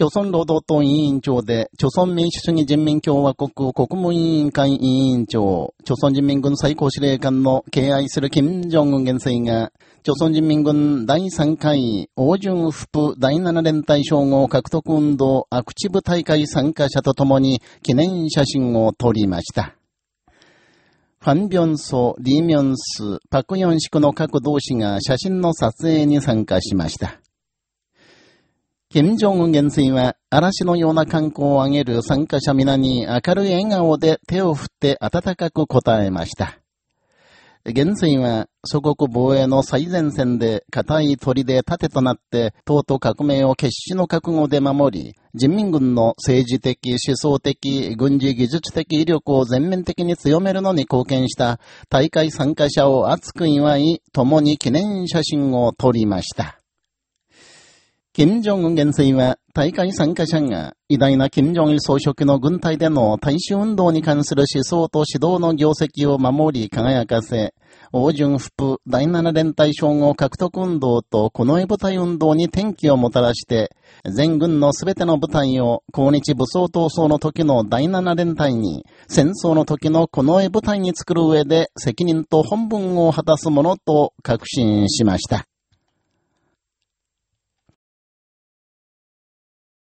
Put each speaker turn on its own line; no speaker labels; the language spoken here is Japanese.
朝鮮労働党委員長で、朝鮮民主主義人民共和国国務委員会委員長、朝鮮人民軍最高司令官の敬愛する金正恩元帥が、朝鮮人民軍第3回王順副第7連隊称号獲得運動アクチブ大会参加者と共に記念写真を撮りました。ファン・ビョンソ、リー・ミョンス、パク・ヨンシクの各同士が写真の撮影に参加しました。金正恩元帥は嵐のような観光を上げる参加者皆に明るい笑顔で手を振って温かく答えました。元帥は祖国防衛の最前線で固い砦で盾となって党と革命を決死の覚悟で守り、人民軍の政治的、思想的、軍事技術的威力を全面的に強めるのに貢献した大会参加者を熱く祝い、共に記念写真を撮りました。金正恩元帥は大会参加者が偉大な金正日総書記の軍隊での大衆運動に関する思想と指導の業績を守り輝かせ、王順副第7連隊称号獲得運動と近衛部隊運動に転機をもたらして、全軍のすべての部隊を抗日武装闘争の時の第7連隊に、戦争の時の近衛部隊に作る上で責任と本分を果たすものと確信しました。